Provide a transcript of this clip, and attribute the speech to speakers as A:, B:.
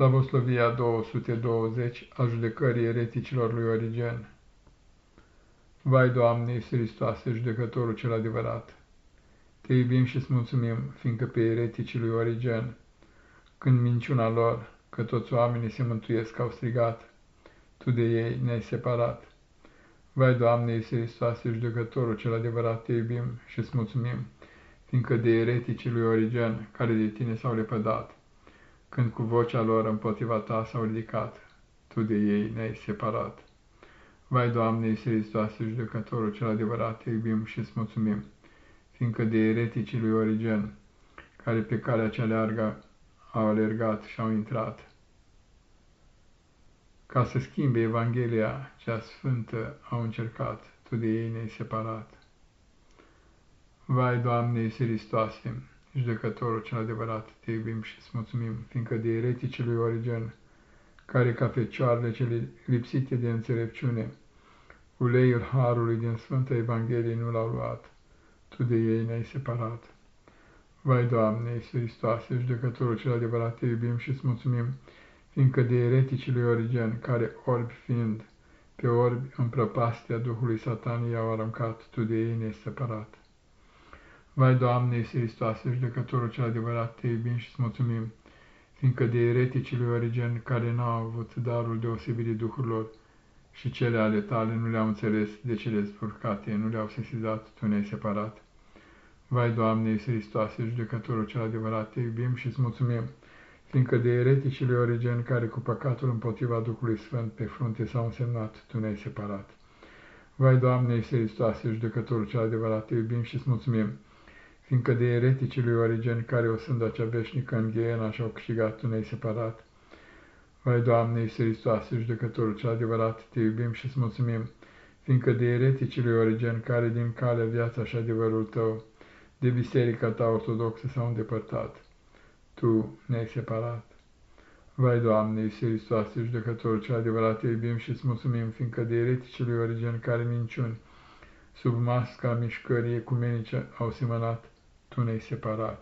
A: Slavoslovia 220 a judecării ereticilor lui Origen. Vai, Doamne, Iisus Hristoase, judecătorul cel adevărat! Te iubim și îți mulțumim, fiindcă pe ereticii lui Origen, când minciuna lor, că toți oamenii se mântuiesc, au strigat, Tu de ei ne-ai separat. Vai, Doamne, Iisus Hristoase, judecătorul cel adevărat, te iubim și îți mulțumim, fiindcă de ereticii lui Origen, care de tine s-au lepădat, când cu vocea lor împotriva ta s-au ridicat, tu de ei ne-ai separat. Vai, Doamne, Iisus Hristoase, judecătorul cel adevărat, te iubim și îți mulțumim, fiindcă de ereticii lui Origen, care pe calea cea leargă au alergat și au intrat, ca să schimbe Evanghelia cea sfântă au încercat, tu de ei ne-ai separat. Vai, Doamne, Iisus Hristoase, judecătorul cel adevărat, te iubim și îți mulțumim, fiindcă de ereticii lui Origen, care ca fecioarele cele lipsite de înțelepciune, uleiul harului din Sfânta Evanghelie nu l-au luat, tu de ei ne-ai separat. Vai, Doamne, Iisus Hristoase, judecătorul cel adevărat, te iubim și îți mulțumim, fiindcă de ereticii lui Origen, care orbi fiind, pe orbi în prăpastia Duhului Satanii i-au aruncat, tu de ei ne-ai separat. Vai, Doamne, Iisus Hristoase, judecătorul cel adevărat, te iubim și îți mulțumim, fiindcă de ereticii lui Origen, care n-au avut darul deosebirii duhurilor și cele ale tale nu le-au înțeles de cele spurcate, nu le-au sesizat, tu ne-ai separat. Vai, Doamne, Iisus Hristoase, judecătorul cel adevărat, te iubim și îți mulțumim, fiindcă de ereticii lui Origen, care cu păcatul împotriva Duhului Sfânt pe frunte s-au însemnat, tu ne-ai separat. Vai, Doamne, Iisus Hristoase, judecătorul cel adevărat, te iubim și îți mulțumim, fiindcă de ereticii lui Origen, care o sândă acea veșnică în ghiena și-au câștigat, tu ne-ai separat. Vai, Doamne, Iisus Hristoase, judecătorul cel adevărat, te iubim și îți mulțumim, fiindcă de ereticii lui Origen, care din calea viața și adevărul tău, de biserica ta ortodoxă s-au îndepărtat, tu ne-ai separat. Vai, Doamne, Iisus Hristoase, judecătorul cel adevărat, te iubim și îți mulțumim, fiindcă de ereticii lui Origen, care minciuni, sub masca mișcării ecumenice au semănat, tu ne-ai separat.